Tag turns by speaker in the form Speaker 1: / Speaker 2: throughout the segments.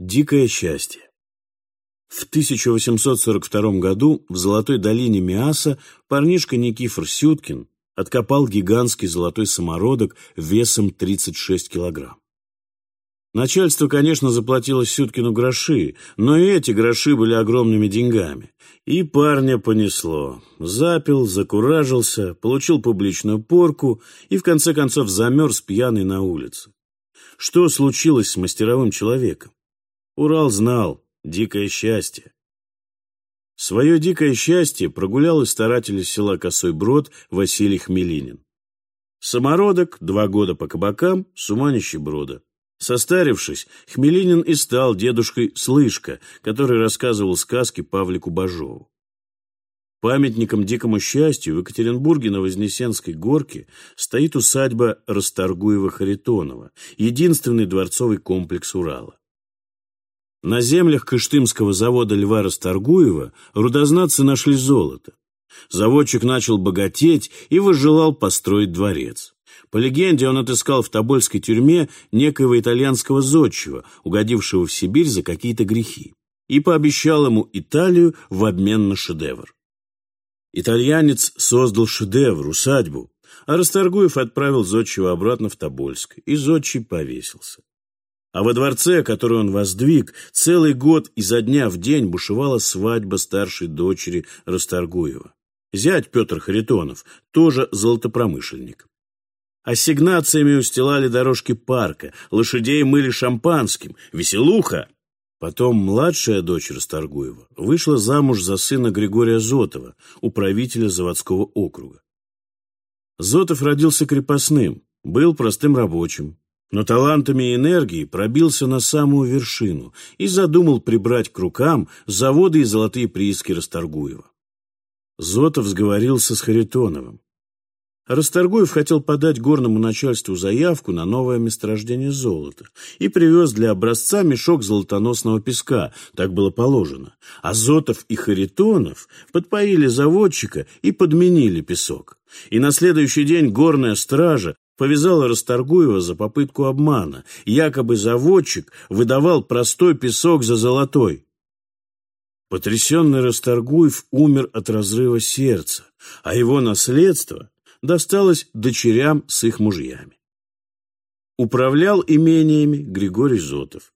Speaker 1: Дикое счастье. В 1842 году в Золотой долине Миаса парнишка Никифор Сюткин откопал гигантский золотой самородок весом 36 килограмм. Начальство, конечно, заплатило Сюткину гроши, но и эти гроши были огромными деньгами. И парня понесло. Запил, закуражился, получил публичную порку и, в конце концов, замерз пьяный на улице. Что случилось с мастеровым человеком? Урал знал. Дикое счастье. Свое дикое счастье прогулял и старатель из села Косой Брод Василий Хмелинин. Самородок, два года по кабакам, суманище Брода. Состарившись, Хмелинин и стал дедушкой Слышка, который рассказывал сказки Павлику Бажову. Памятником дикому счастью в Екатеринбурге на Вознесенской горке стоит усадьба Расторгуева-Харитонова, единственный дворцовый комплекс Урала. На землях Кыштымского завода Льва Расторгуева рудознатцы нашли золото. Заводчик начал богатеть и возжелал построить дворец. По легенде, он отыскал в Тобольской тюрьме некоего итальянского зодчего, угодившего в Сибирь за какие-то грехи, и пообещал ему Италию в обмен на шедевр. Итальянец создал шедевр, усадьбу, а Расторгуев отправил зодчего обратно в Тобольск, и зодчий повесился. А во дворце, который он воздвиг, целый год изо дня в день бушевала свадьба старшей дочери Расторгуева. Зять Петр Харитонов, тоже золотопромышленник. Ассигнациями устилали дорожки парка, лошадей мыли шампанским, веселуха. Потом младшая дочь Расторгуева вышла замуж за сына Григория Зотова, управителя заводского округа. Зотов родился крепостным, был простым рабочим, но талантами и энергией пробился на самую вершину и задумал прибрать к рукам заводы и золотые прииски Расторгуева. Зотов сговорился с Харитоновым. Расторгуев хотел подать горному начальству заявку на новое месторождение золота и привез для образца мешок золотоносного песка, так было положено. А Зотов и Харитонов подпоили заводчика и подменили песок. И на следующий день горная стража повязала Расторгуева за попытку обмана. Якобы заводчик выдавал простой песок за золотой. Потрясенный Расторгуев умер от разрыва сердца, а его наследство досталось дочерям с их мужьями. Управлял имениями Григорий Зотов.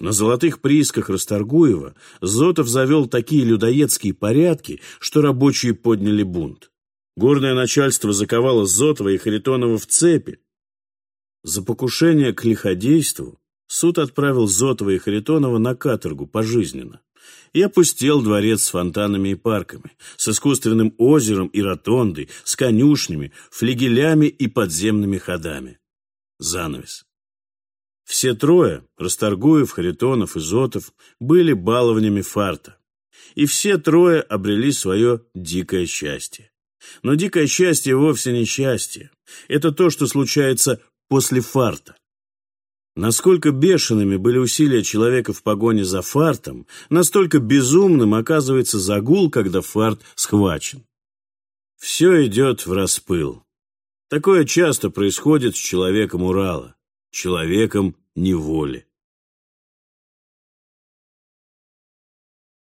Speaker 1: На золотых приисках Расторгуева Зотов завел такие людоедские порядки, что рабочие подняли бунт. Горное начальство заковало Зотова и Харитонова в цепи. За покушение к лиходейству суд отправил Зотова и Харитонова на каторгу пожизненно и опустел дворец с фонтанами и парками, с искусственным озером и ротондой, с конюшнями, флигелями и подземными ходами. Занавес. Все трое, Расторгуев, Харитонов и Зотов, были баловнями фарта. И все трое обрели свое дикое счастье. Но дикое счастье вовсе не счастье. Это то, что случается после фарта. Насколько бешеными были усилия человека в погоне за фартом, настолько безумным оказывается загул, когда фарт схвачен. Все идет в распыл. Такое часто происходит с человеком Урала, человеком неволи.